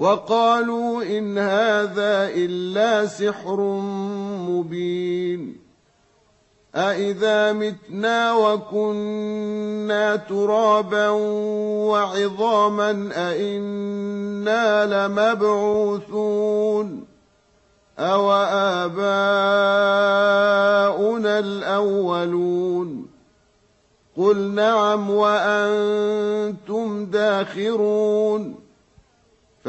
وقالوا إن هذا إلا سحر مبين أإذا متنا وكنا ترابا وعظاما أإنا لمبعوثون أو آباؤنا الأولون قل نعم وأنتم داخرون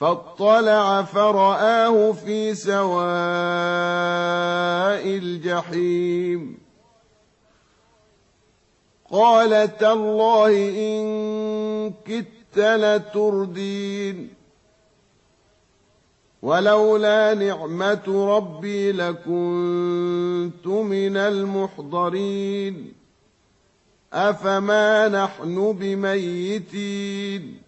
فاطلع فرآه في سواء الجحيم. قال تالله إن كدت لتردين. ولولا نعمة ربي لكنت من المحضرين. أفما نحن بميتين؟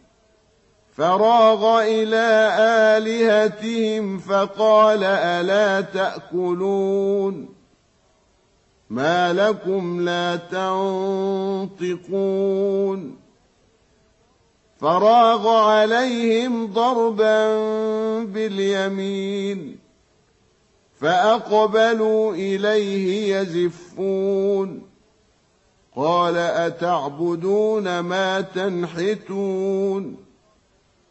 فراغ إلى آلهتهم فقال ألا تأكلون ما لكم لا تنطقون فراغ عليهم ضربا باليمين فأقبلوا إليه يزفون قال أتعبدون ما تنحتون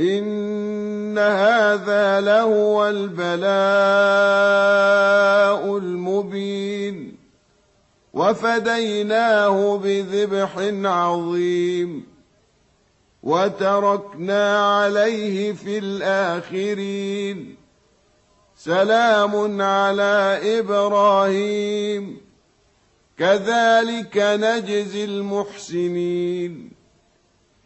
إن هذا لهو البلاء المبين وفديناه بذبح عظيم وتركنا عليه في الآخرين سلام على إبراهيم كذلك نجزي المحسنين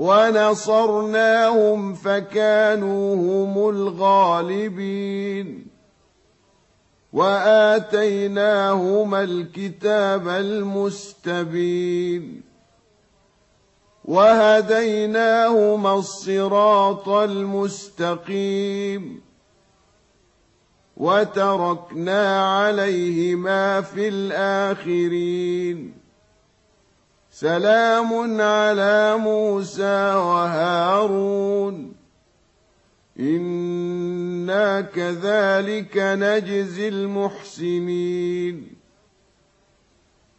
ونصرناهم فكانوا هم الغالبين. وآتيناهما الكتاب المستبين. وهديناهما الصراط المستقيم. وتركنا عليهما في الآخرين. سلام على موسى وهارون. إنا كذلك نجزي المحسنين.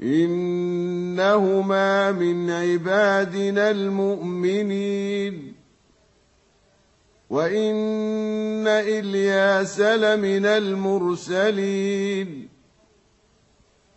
إنهما من عبادنا المؤمنين. وإن إلياس لمن المرسلين.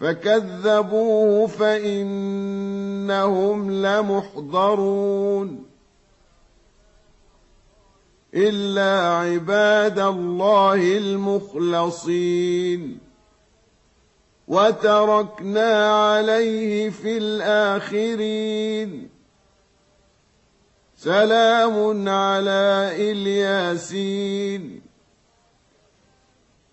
فكذبوه فإنهم لمحضرون. إلا عباد الله المخلصين. وتركنا عليه في الآخرين. سلام على إلياسين.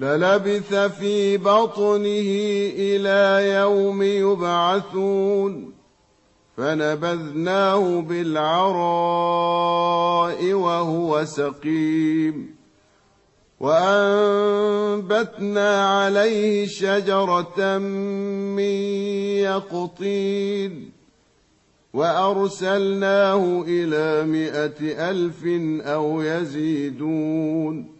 للبث في بطنه إلى يوم يبعثون. فنبذناه بالعراء وهو سقيم. وأنبتنا عليه شجرة من يقطين. وأرسلناه إلى مائة ألف أو يزيدون.